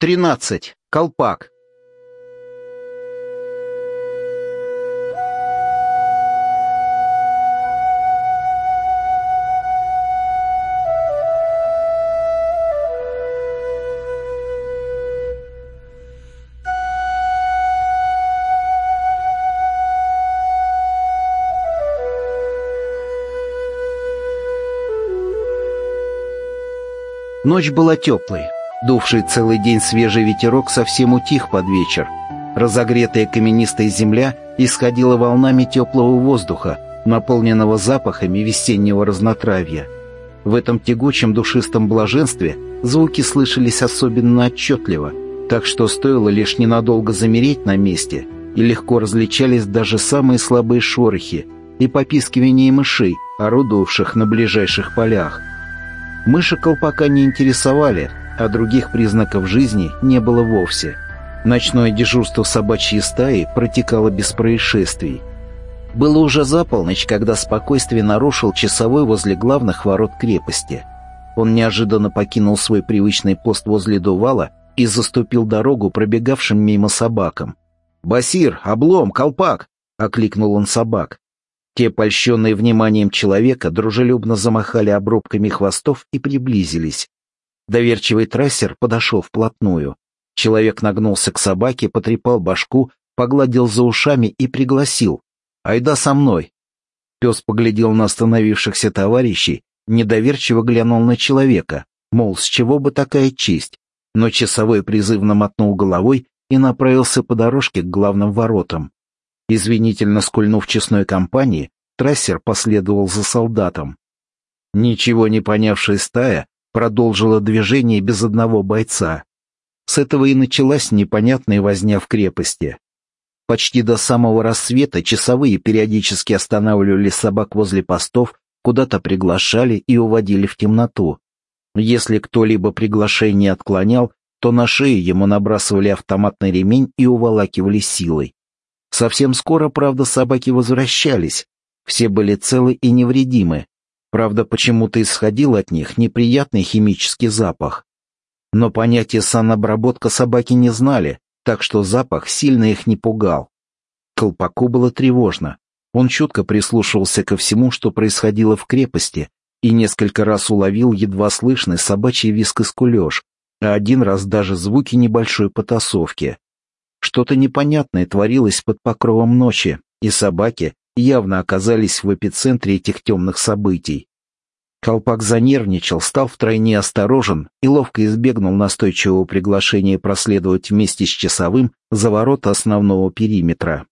Тринадцать. Колпак. Ночь была теплой. Дувший целый день свежий ветерок совсем утих под вечер. Разогретая каменистая земля исходила волнами теплого воздуха, наполненного запахами весеннего разнотравья. В этом тягучем душистом блаженстве звуки слышались особенно отчетливо, так что стоило лишь ненадолго замереть на месте, и легко различались даже самые слабые шорохи и попискивание мышей, орудовавших на ближайших полях. Мыши колпака не интересовали, а других признаков жизни не было вовсе. Ночное дежурство собачьей стаи протекало без происшествий. Было уже за полночь, когда спокойствие нарушил часовой возле главных ворот крепости. Он неожиданно покинул свой привычный пост возле дувала и заступил дорогу пробегавшим мимо собакам. «Басир! Облом! Колпак!» — окликнул он собак. Те, польщенные вниманием человека, дружелюбно замахали обрубками хвостов и приблизились. Доверчивый трассер подошел вплотную. Человек нагнулся к собаке, потрепал башку, погладил за ушами и пригласил. «Айда со мной!» Пес поглядел на остановившихся товарищей, недоверчиво глянул на человека, мол, с чего бы такая честь, но часовой призывно мотнул головой и направился по дорожке к главным воротам. Извинительно скульнув честной компании, трассер последовал за солдатом. Ничего не понявшая стая продолжила движение без одного бойца. С этого и началась непонятная возня в крепости. Почти до самого рассвета часовые периодически останавливали собак возле постов, куда-то приглашали и уводили в темноту. Если кто-либо приглашение отклонял, то на шею ему набрасывали автоматный ремень и уволакивали силой. Совсем скоро, правда, собаки возвращались. Все были целы и невредимы. Правда, почему-то исходил от них неприятный химический запах. Но понятие санобработка собаки не знали, так что запах сильно их не пугал. Колпаку было тревожно. Он чутко прислушивался ко всему, что происходило в крепости, и несколько раз уловил едва слышный собачий виск и скулеж, а один раз даже звуки небольшой потасовки. Что-то непонятное творилось под покровом ночи, и собаки явно оказались в эпицентре этих темных событий. Колпак занервничал, стал втройне осторожен и ловко избегнул настойчивого приглашения проследовать вместе с часовым за ворота основного периметра.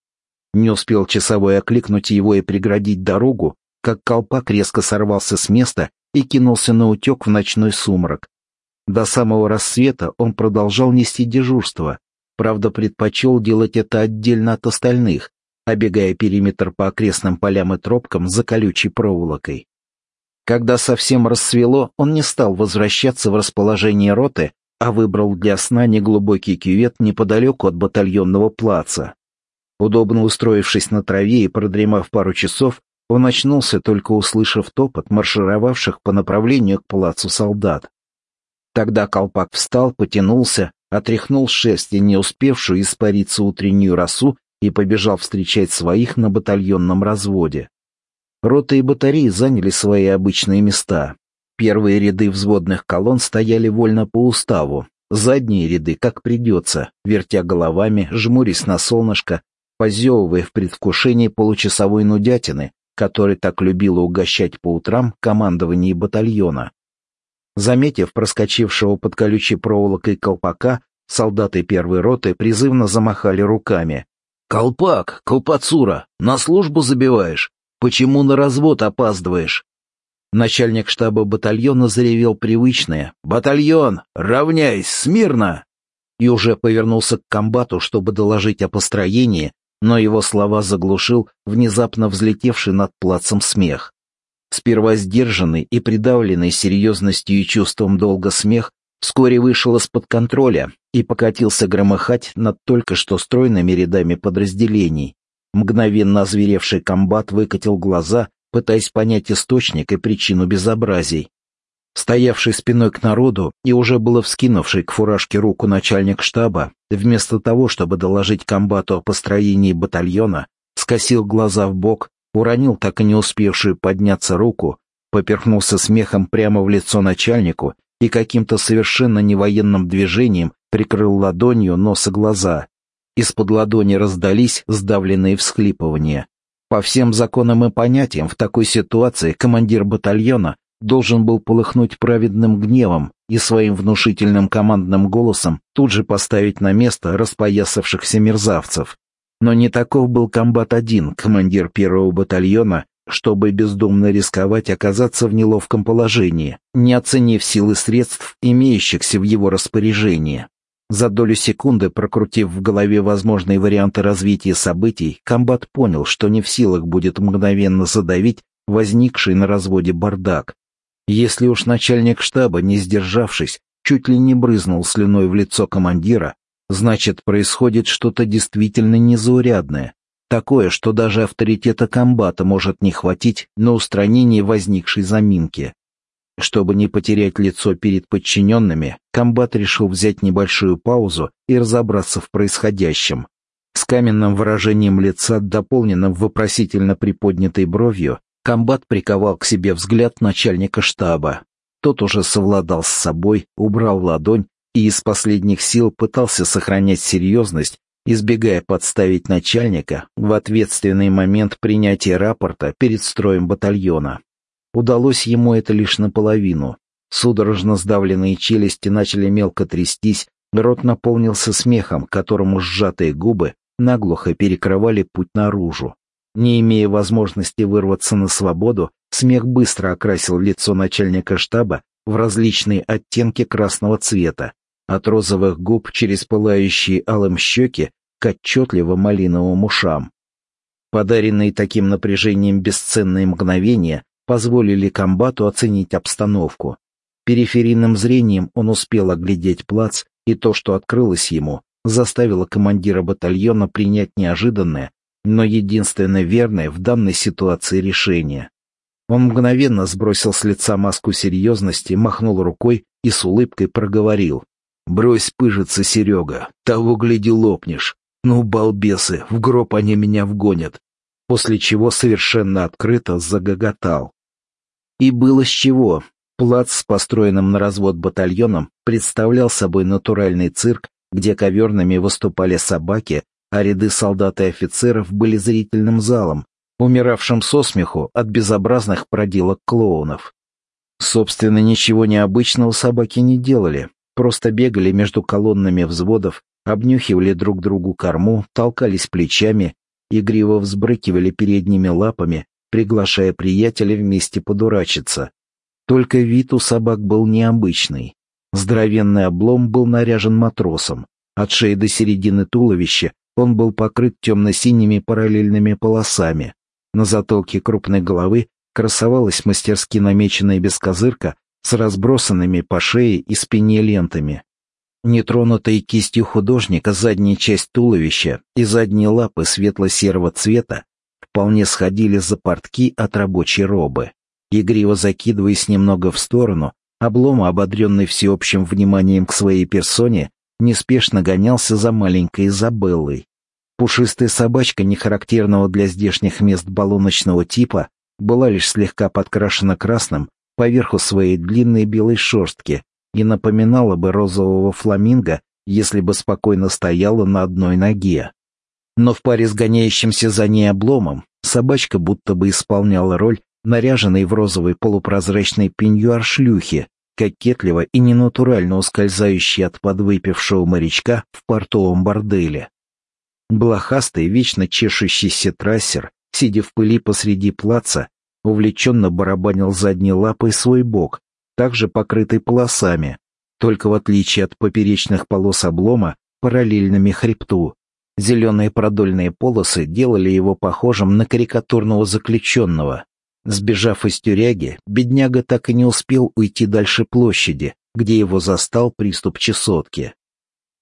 Не успел часовой окликнуть его и преградить дорогу, как колпак резко сорвался с места и кинулся на утек в ночной сумрак. До самого рассвета он продолжал нести дежурство, Правда, предпочел делать это отдельно от остальных, обегая периметр по окрестным полям и тропкам за колючей проволокой. Когда совсем рассвело, он не стал возвращаться в расположение роты, а выбрал для сна неглубокий кювет неподалеку от батальонного плаца. Удобно устроившись на траве и продремав пару часов, он очнулся, только услышав топот маршировавших по направлению к плацу солдат. Тогда колпак встал, потянулся, отряхнул шерсть и не успевшую испариться утреннюю росу и побежал встречать своих на батальонном разводе. Роты и батареи заняли свои обычные места. Первые ряды взводных колонн стояли вольно по уставу, задние ряды как придется, вертя головами, жмурясь на солнышко, позевывая в предвкушении получасовой нудятины, который так любило угощать по утрам командование батальона. Заметив проскочившего под колючей проволокой колпака, солдаты первой роты призывно замахали руками. «Колпак, колпацура, на службу забиваешь? Почему на развод опаздываешь?» Начальник штаба батальона заревел привычное «Батальон, равняйсь, смирно!» и уже повернулся к комбату, чтобы доложить о построении, но его слова заглушил внезапно взлетевший над плацем смех. Сперва сдержанный и придавленный серьезностью и чувством долга смех вскоре вышел из-под контроля и покатился громыхать над только что стройными рядами подразделений. Мгновенно озверевший комбат выкатил глаза, пытаясь понять источник и причину безобразий. Стоявший спиной к народу и уже было вскинувший к фуражке руку начальник штаба, вместо того, чтобы доложить комбату о построении батальона, скосил глаза в бок, уронил так и не успевшую подняться руку, поперхнулся смехом прямо в лицо начальнику и каким-то совершенно невоенным движением прикрыл ладонью нос и глаза. Из-под ладони раздались сдавленные всхлипывания. По всем законам и понятиям в такой ситуации командир батальона должен был полыхнуть праведным гневом и своим внушительным командным голосом тут же поставить на место распоясавшихся мерзавцев. Но не таков был комбат-1, командир первого батальона, чтобы бездумно рисковать оказаться в неловком положении, не оценив силы средств, имеющихся в его распоряжении. За долю секунды, прокрутив в голове возможные варианты развития событий, комбат понял, что не в силах будет мгновенно задавить возникший на разводе бардак, если уж начальник штаба, не сдержавшись, чуть ли не брызнул слюной в лицо командира, значит, происходит что-то действительно незаурядное, такое, что даже авторитета комбата может не хватить на устранение возникшей заминки. Чтобы не потерять лицо перед подчиненными, комбат решил взять небольшую паузу и разобраться в происходящем. С каменным выражением лица, дополненным вопросительно приподнятой бровью, Комбат приковал к себе взгляд начальника штаба. Тот уже совладал с собой, убрал ладонь и из последних сил пытался сохранять серьезность, избегая подставить начальника в ответственный момент принятия рапорта перед строем батальона. Удалось ему это лишь наполовину. Судорожно сдавленные челюсти начали мелко трястись, рот наполнился смехом, которому сжатые губы наглухо перекрывали путь наружу. Не имея возможности вырваться на свободу, смех быстро окрасил лицо начальника штаба в различные оттенки красного цвета, от розовых губ через пылающие алым щеки к отчетливо малиновым ушам. Подаренные таким напряжением бесценные мгновения позволили комбату оценить обстановку. Периферийным зрением он успел оглядеть плац, и то, что открылось ему, заставило командира батальона принять неожиданное, но единственно верное в данной ситуации решение. Он мгновенно сбросил с лица маску серьезности, махнул рукой и с улыбкой проговорил. «Брось пыжиться, Серега, того гляди лопнешь. Ну, балбесы, в гроб они меня вгонят». После чего совершенно открыто загоготал. И было с чего. Плац с построенным на развод батальоном представлял собой натуральный цирк, где коверными выступали собаки, а ряды солдат и офицеров были зрительным залом, умиравшим со смеху от безобразных проделок клоунов. Собственно, ничего необычного собаки не делали, просто бегали между колоннами взводов, обнюхивали друг другу корму, толкались плечами, игриво взбрыкивали передними лапами, приглашая приятеля вместе подурачиться. Только вид у собак был необычный. Здоровенный облом был наряжен матросом. От шеи до середины туловища он был покрыт темно-синими параллельными полосами. На затылке крупной головы красовалась мастерски намеченная бескозырка с разбросанными по шее и спине лентами. Нетронутая кистью художника задняя часть туловища и задние лапы светло-серого цвета вполне сходили за портки от рабочей робы. Игриво закидываясь немного в сторону, облома, ободренный всеобщим вниманием к своей персоне, неспешно гонялся за маленькой Изабеллой. Пушистая собачка, не характерного для здешних мест баллоночного типа, была лишь слегка подкрашена красным поверху своей длинной белой шерстки и напоминала бы розового фламинго, если бы спокойно стояла на одной ноге. Но в паре с гоняющимся за ней обломом собачка будто бы исполняла роль наряженной в розовый полупрозрачный пеньюар шлюхи, кокетливо и ненатурально ускользающей от подвыпившего морячка в портовом борделе. Блохастый, вечно чешущийся трассер, сидя в пыли посреди плаца, увлеченно барабанил задней лапой свой бок, также покрытый полосами, только в отличие от поперечных полос облома, параллельными хребту. Зеленые продольные полосы делали его похожим на карикатурного заключенного. Сбежав из тюряги, бедняга так и не успел уйти дальше площади, где его застал приступ чесотки.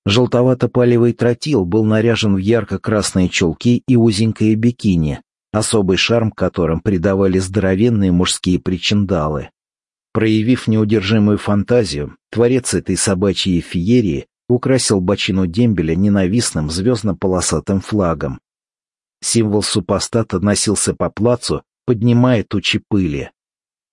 Желтовато-палевый тротил был наряжен в ярко-красные чулки и узенькое бикини, особый шарм которым придавали здоровенные мужские причиндалы. Проявив неудержимую фантазию, творец этой собачьей феерии украсил бочину дембеля ненавистным звездно-полосатым флагом. Символ супостата носился по плацу, поднимая тучи пыли.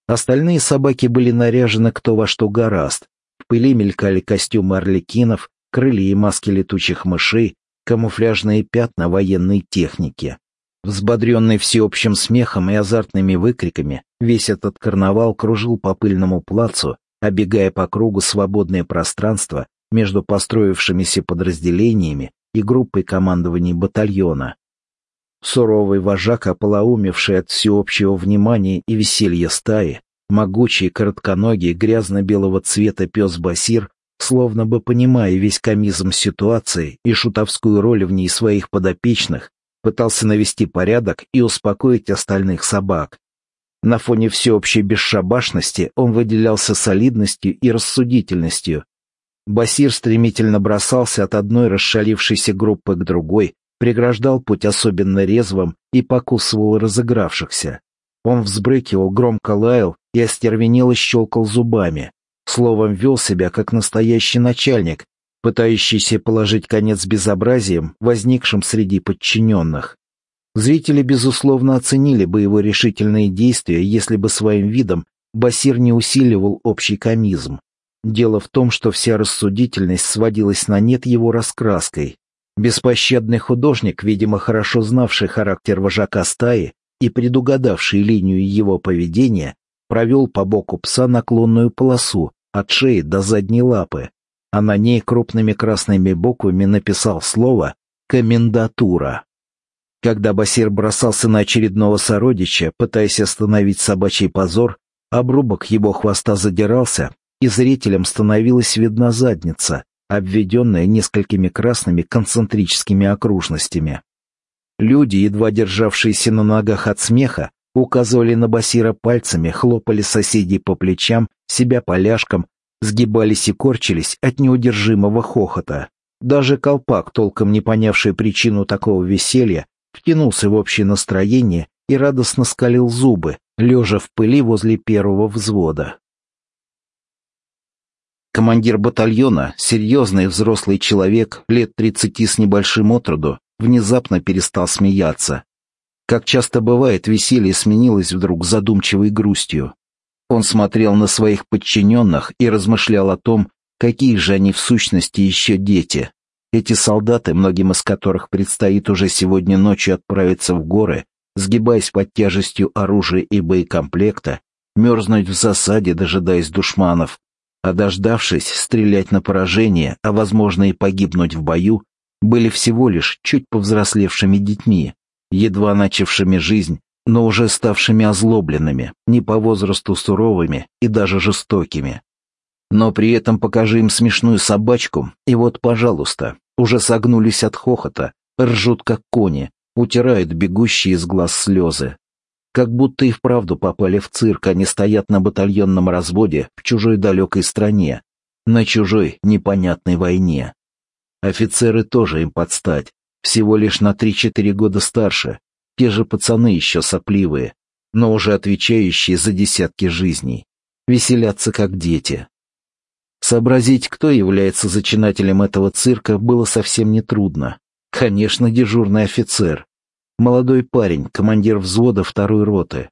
Остальные собаки были наряжены кто во что гораст. В пыли мелькали костюмы орликинов, крылья и маски летучих мышей, камуфляжные пятна военной техники. Взбодренный всеобщим смехом и азартными выкриками, весь этот карнавал кружил по пыльному плацу, обегая по кругу свободное пространство между построившимися подразделениями и группой командований батальона. Суровый вожак, ополоумевший от всеобщего внимания и веселья стаи, могучий, коротконогий, грязно-белого цвета пес Басир, словно бы понимая весь комизм ситуации и шутовскую роль в ней своих подопечных, пытался навести порядок и успокоить остальных собак. На фоне всеобщей бесшабашности он выделялся солидностью и рассудительностью. Басир стремительно бросался от одной расшалившейся группы к другой, преграждал путь особенно резвым и покусывал разыгравшихся. Он взбрыкивал, громко лаял и остервенело щелкал зубами. Словом, вел себя как настоящий начальник, пытающийся положить конец безобразиям, возникшим среди подчиненных. Зрители, безусловно, оценили бы его решительные действия, если бы своим видом Басир не усиливал общий комизм. Дело в том, что вся рассудительность сводилась на нет его раскраской. Беспощадный художник, видимо, хорошо знавший характер вожака стаи и предугадавший линию его поведения, провел по боку пса наклонную полосу от шеи до задней лапы, а на ней крупными красными буквами написал слово «Комендатура». Когда Басир бросался на очередного сородича, пытаясь остановить собачий позор, обрубок его хвоста задирался, и зрителям становилась видна задница, обведенная несколькими красными концентрическими окружностями. Люди, едва державшиеся на ногах от смеха, указывали на Басира пальцами, хлопали соседей по плечам, себя поляшком, сгибались и корчились от неудержимого хохота. Даже колпак, толком не понявший причину такого веселья, втянулся в общее настроение и радостно скалил зубы, лежа в пыли возле первого взвода. Командир батальона, серьезный взрослый человек, лет тридцати с небольшим отроду, внезапно перестал смеяться. Как часто бывает, веселье сменилось вдруг задумчивой грустью. Он смотрел на своих подчиненных и размышлял о том, какие же они в сущности еще дети. Эти солдаты, многим из которых предстоит уже сегодня ночью отправиться в горы, сгибаясь под тяжестью оружия и боекомплекта, мерзнуть в засаде, дожидаясь душманов, а дождавшись, стрелять на поражение, а возможно и погибнуть в бою, были всего лишь чуть повзрослевшими детьми, едва начавшими жизнь но уже ставшими озлобленными, не по возрасту суровыми и даже жестокими. Но при этом покажи им смешную собачку, и вот, пожалуйста, уже согнулись от хохота, ржут как кони, утирают бегущие из глаз слезы. Как будто и вправду попали в цирк, они стоят на батальонном разводе в чужой далекой стране, на чужой непонятной войне. Офицеры тоже им подстать, всего лишь на три-четыре года старше, те же пацаны еще сопливые, но уже отвечающие за десятки жизней. Веселятся как дети. Сообразить, кто является зачинателем этого цирка, было совсем нетрудно. Конечно, дежурный офицер. Молодой парень, командир взвода второй роты.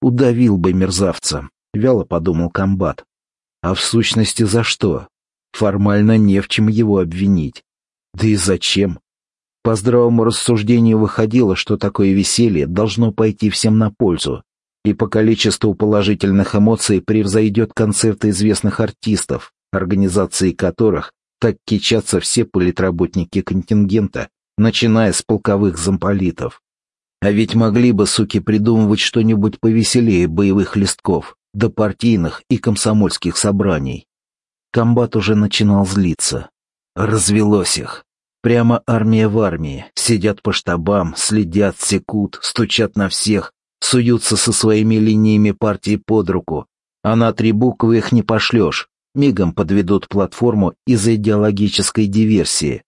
Удавил бы мерзавца, вяло подумал комбат. А в сущности за что? Формально не в чем его обвинить. Да и зачем? По здравому рассуждению выходило, что такое веселье должно пойти всем на пользу, и по количеству положительных эмоций превзойдет концерты известных артистов, организации которых так кичатся все политработники контингента, начиная с полковых замполитов. А ведь могли бы, суки, придумывать что-нибудь повеселее боевых листков, до партийных и комсомольских собраний. Комбат уже начинал злиться. Развелось их. Прямо армия в армии. Сидят по штабам, следят, секут, стучат на всех, суются со своими линиями партии под руку. А на три буквы их не пошлешь. Мигом подведут платформу из-за идеологической диверсии.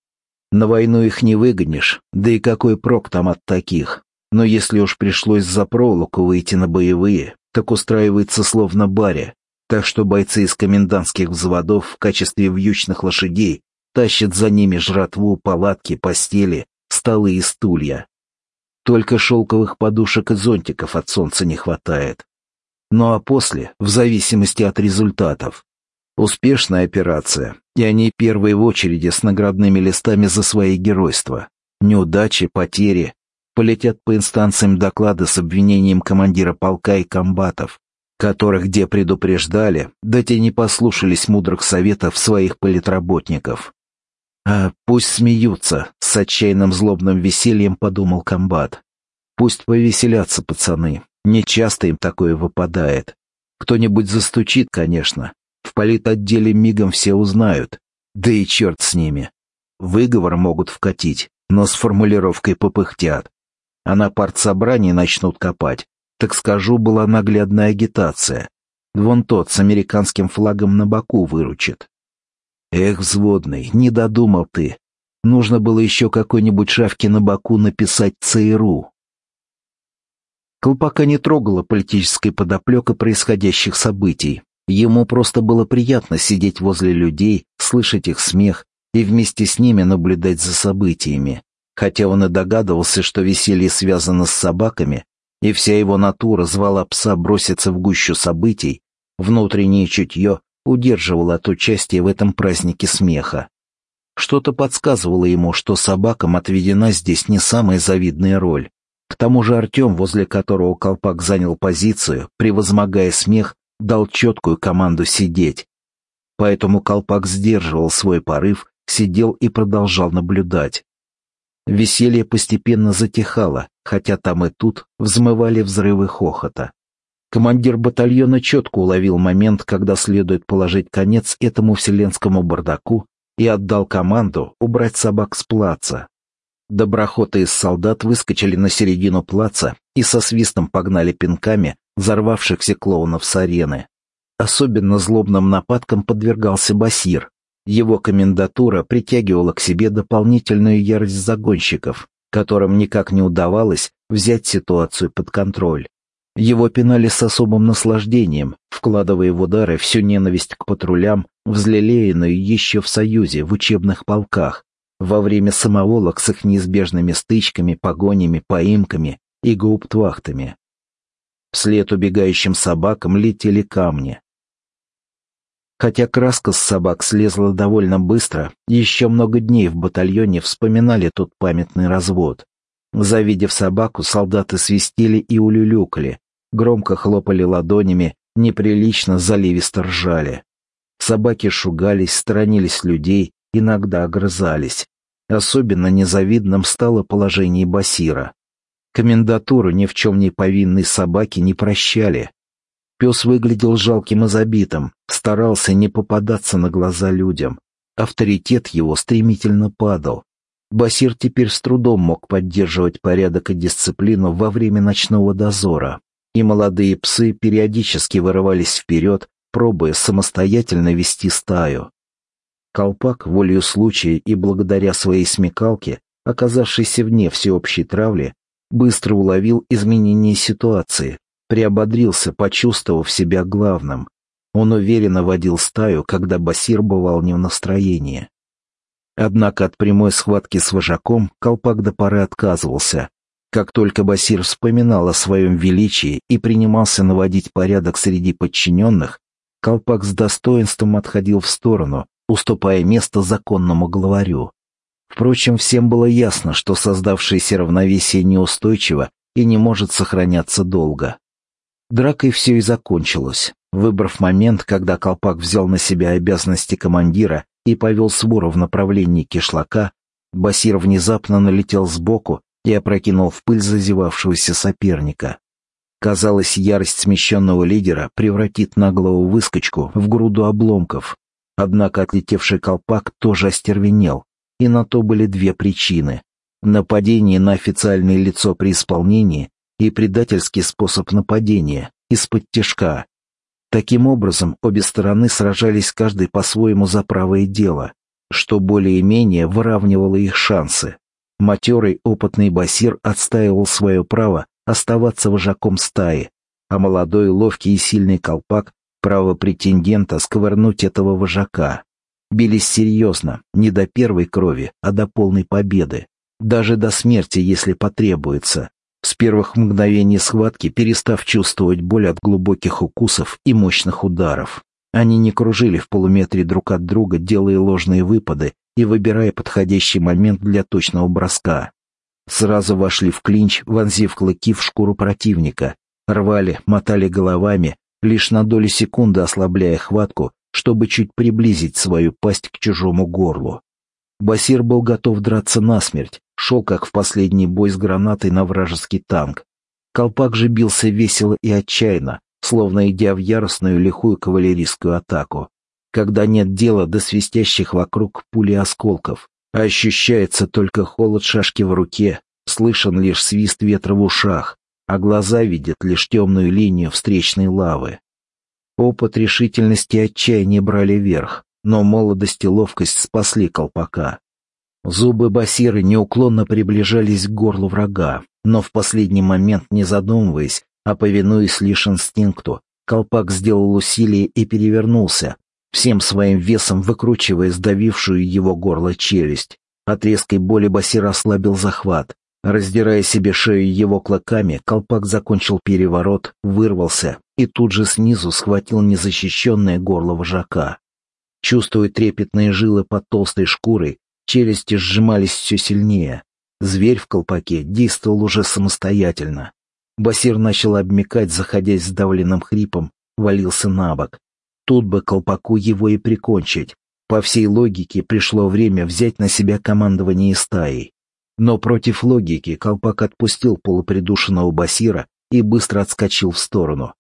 На войну их не выгонишь, да и какой прок там от таких. Но если уж пришлось за проволоку выйти на боевые, так устраивается словно баре. так что бойцы из комендантских взводов в качестве вьючных лошадей тащат за ними жратву, палатки, постели, столы и стулья. Только шелковых подушек и зонтиков от солнца не хватает. Ну а после, в зависимости от результатов. Успешная операция, и они первые в очереди с наградными листами за свои геройства. Неудачи, потери. Полетят по инстанциям доклады с обвинением командира полка и комбатов, которых где предупреждали, да те не послушались мудрых советов своих политработников. А пусть смеются, с отчаянным злобным весельем подумал комбат. Пусть повеселятся пацаны, нечасто им такое выпадает. Кто-нибудь застучит, конечно. В политотделе мигом все узнают. Да и черт с ними. Выговор могут вкатить, но с формулировкой попыхтят. А на партсобрании начнут копать. Так скажу, была наглядная агитация. Вон тот с американским флагом на боку выручит. Эх, взводный, не додумал ты. Нужно было еще какой-нибудь шавке на боку написать ЦРУ. Колпака не трогала политической подоплека происходящих событий. Ему просто было приятно сидеть возле людей, слышать их смех и вместе с ними наблюдать за событиями. Хотя он и догадывался, что веселье связано с собаками, и вся его натура звала пса броситься в гущу событий, внутреннее чутье удерживала от участия в этом празднике смеха. Что-то подсказывало ему, что собакам отведена здесь не самая завидная роль. К тому же Артем, возле которого колпак занял позицию, превозмогая смех, дал четкую команду сидеть. Поэтому колпак сдерживал свой порыв, сидел и продолжал наблюдать. Веселье постепенно затихало, хотя там и тут взмывали взрывы хохота. Командир батальона четко уловил момент, когда следует положить конец этому вселенскому бардаку и отдал команду убрать собак с плаца. Доброхоты из солдат выскочили на середину плаца и со свистом погнали пинками взорвавшихся клоунов с арены. Особенно злобным нападкам подвергался Басир. Его комендатура притягивала к себе дополнительную ярость загонщиков, которым никак не удавалось взять ситуацию под контроль. Его пинали с особым наслаждением, вкладывая в удары всю ненависть к патрулям, взлелеянную еще в Союзе, в учебных полках, во время самоволок с их неизбежными стычками, погонями, поимками и гауптвахтами. Вслед убегающим собакам летели камни. Хотя краска с собак слезла довольно быстро, еще много дней в батальоне вспоминали тот памятный развод. Завидев собаку, солдаты свистели и улюлюкали, громко хлопали ладонями, неприлично заливисто ржали. Собаки шугались, сторонились людей, иногда огрызались. Особенно незавидным стало положение Басира. Комендатуру ни в чем не повинной собаки не прощали. Пес выглядел жалким и забитым, старался не попадаться на глаза людям. Авторитет его стремительно падал. Басир теперь с трудом мог поддерживать порядок и дисциплину во время ночного дозора, и молодые псы периодически вырывались вперед, пробуя самостоятельно вести стаю. Колпак, волею случая и благодаря своей смекалке, оказавшийся вне всеобщей травли, быстро уловил изменение ситуации, приободрился, почувствовав себя главным. Он уверенно водил стаю, когда Басир бывал не в настроении. Однако от прямой схватки с вожаком колпак до поры отказывался. Как только Басир вспоминал о своем величии и принимался наводить порядок среди подчиненных, колпак с достоинством отходил в сторону, уступая место законному главарю. Впрочем, всем было ясно, что создавшееся равновесие неустойчиво и не может сохраняться долго. Дракой все и закончилось. Выбрав момент, когда колпак взял на себя обязанности командира и повел свору в направлении кишлака, Басир внезапно налетел сбоку и опрокинул в пыль зазевавшегося соперника. Казалось, ярость смещенного лидера превратит наглого выскочку в груду обломков. Однако отлетевший колпак тоже остервенел, и на то были две причины. Нападение на официальное лицо при исполнении и предательский способ нападения, из-под тяжка, Таким образом, обе стороны сражались каждый по-своему за правое дело, что более-менее выравнивало их шансы. Матерый опытный басир отстаивал свое право оставаться вожаком стаи, а молодой ловкий и сильный колпак Право претендента сковырнуть этого вожака. Бились серьезно, не до первой крови, а до полной победы. Даже до смерти, если потребуется. С первых мгновений схватки перестав чувствовать боль от глубоких укусов и мощных ударов. Они не кружили в полуметре друг от друга, делая ложные выпады и выбирая подходящий момент для точного броска. Сразу вошли в клинч, вонзив клыки в шкуру противника, рвали, мотали головами, лишь на долю секунды ослабляя хватку, чтобы чуть приблизить свою пасть к чужому горлу. Басир был готов драться насмерть, шел как в последний бой с гранатой на вражеский танк. Колпак же бился весело и отчаянно, словно идя в яростную лихую кавалерийскую атаку. Когда нет дела до свистящих вокруг пули осколков, ощущается только холод шашки в руке, слышен лишь свист ветра в ушах, а глаза видят лишь темную линию встречной лавы. Опыт, решительности и отчаяние брали верх, но молодость и ловкость спасли колпака. Зубы Басиры неуклонно приближались к горлу врага, но в последний момент, не задумываясь, а повинуясь лишь инстинкту, колпак сделал усилие и перевернулся, всем своим весом выкручивая сдавившую его горло челюсть. От резкой боли Басир ослабил захват. Раздирая себе шею его клыками, колпак закончил переворот, вырвался и тут же снизу схватил незащищенное горло вожака. Чувствуя трепетные жилы под толстой шкурой, челюсти сжимались все сильнее. Зверь в колпаке действовал уже самостоятельно. Басир начал обмекать, заходясь сдавленным хрипом, валился на бок. Тут бы колпаку его и прикончить. По всей логике пришло время взять на себя командование стаей. Но против логики колпак отпустил полупридушенного Басира и быстро отскочил в сторону.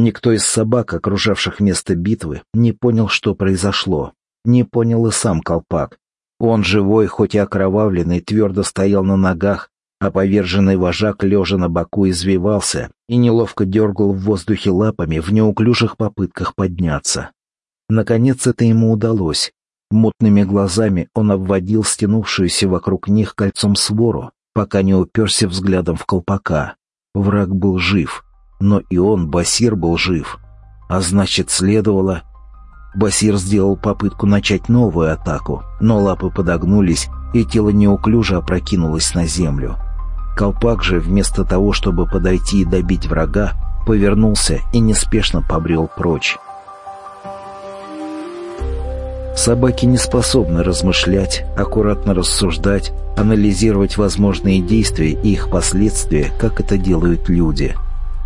Никто из собак, окружавших место битвы, не понял, что произошло. Не понял и сам колпак. Он, живой, хоть и окровавленный, твердо стоял на ногах, а поверженный вожак, лежа на боку, извивался и неловко дергал в воздухе лапами в неуклюжих попытках подняться. Наконец это ему удалось. Мутными глазами он обводил стянувшуюся вокруг них кольцом свору, пока не уперся взглядом в колпака. Враг был жив, но и он, Басир, был жив. А значит, следовало... Басир сделал попытку начать новую атаку, но лапы подогнулись, и тело неуклюже опрокинулось на землю. Колпак же, вместо того, чтобы подойти и добить врага, повернулся и неспешно побрел прочь. Собаки не способны размышлять, аккуратно рассуждать, анализировать возможные действия и их последствия, как это делают люди.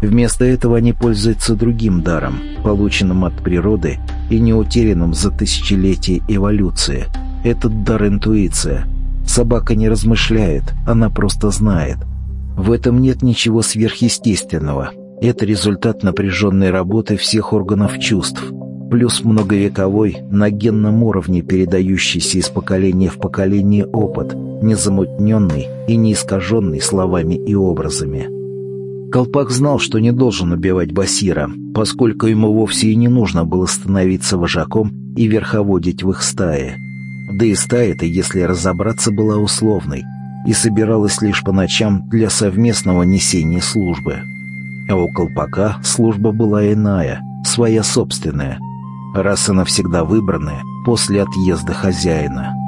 Вместо этого они пользуются другим даром, полученным от природы и не утерянным за тысячелетия эволюции. Этот дар интуиция – Собака не размышляет, она просто знает. В этом нет ничего сверхъестественного. Это результат напряженной работы всех органов чувств, плюс многовековой, на генном уровне передающийся из поколения в поколение опыт, незамутненный и не искаженный словами и образами. Колпак знал, что не должен убивать Басира, поскольку ему вовсе и не нужно было становиться вожаком и верховодить в их стае. Да и стая-то, если разобраться, была условной и собиралась лишь по ночам для совместного несения службы. А у колпака служба была иная, своя собственная, раз и навсегда выбранная после отъезда хозяина.